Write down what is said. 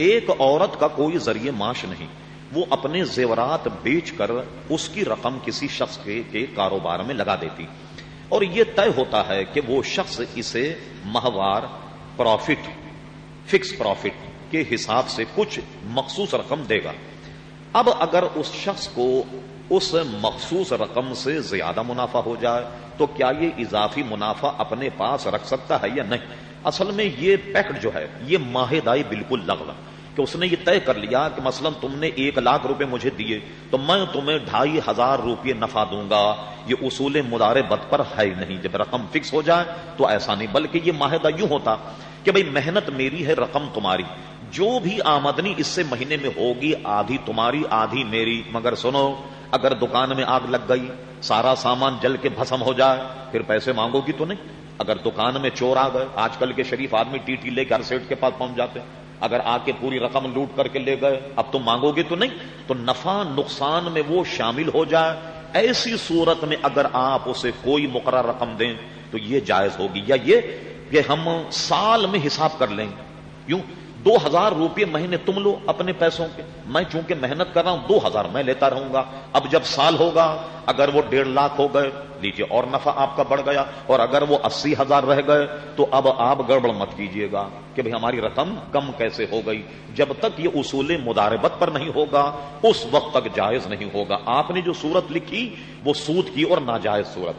ایک عورت کا کوئی ذریعہ معاش نہیں۔ وہ اپنے زیورات بیچ کر اس کی رقم کسی شخص کے, کے کاروبار میں لگا دیتی۔ اور یہ طے ہوتا ہے کہ وہ شخص اسے ماہوار پروفٹ فکس پروفٹ کے حساب سے کچھ مخصوص رقم دے گا۔ اب اگر اس شخص کو اس مخصوص رقم سے زیادہ منافع ہو جائے، تو کیا یہ اضافی منافع اپنے پاس رکھ سکتا ہے یا نہیں؟ اصل میں یہ پیکٹ جو ہے، یہ ماہدائی بالکل لغ کہ اس نے یہ طے کر لیا کہ مثلا تم نے ایک لاکھ روپے مجھے دیے، تو میں تمہیں ڈھائی ہزار روپے نفع دوں گا۔ یہ اصول مدار بد پر ہے نہیں۔ جب رقم فکس ہو جائے تو ایسا نہیں، بلکہ یہ معاہدہ یوں ہوتا کہ بھائی محنت میری ہے رقم تمہاری، جو بھی آمدنی اس سے مہینے میں ہوگی، آدھی تمہاری، آدھی میری۔ مگر سنو، اگر دکان میں آگ لگ گئی، سارا سامان جل کے بھسم ہو جائے، پھر پیسے مانگو گی تو نہیں؟ اگر دکان میں چور آ گئے، آج کل کے شریف آدمی ٹی ٹی لے کے ہر سیٹ کے پاس پہنچ جاتے اگر آ کے پوری رقم لوٹ کر کے لے گئے، اب تم مانگو گے تو نہیں؟ تو نفع، نقصان میں وہ شامل ہو جائے۔ ایسی صورت میں اگر آپ اسے کوئی مقرر رقم دیں، تو یہ جائز ہوگی۔ یا یہ کہ ہم سال میں حساب کر لیں گے۔ یوں دو ہزار روپے مہینے تم لو اپنے پیسوں کے۔ میں چونکہ محنت کر رہا ہوں، دو ہزار میں لیتا رہوں گا۔ اب جب سال ہوگا، اگر وہ ڈیڑھ لاکھ ہو گئے لیجیے اور نفع آپ کا بڑھ گیا۔ اور اگر وہ اسی ہزار رہ گئے، تو اب آپ گڑبڑ مت کیجیے گا کہ بھائی ہماری رقم کم کیسے ہو گئی۔ جب تک یہ اصول مداربت پر نہیں ہوگا، اس وقت تک جائز نہیں ہوگا۔ آپ نے جو صورت لکھی، وہ سود کی اور ناجائز صورت۔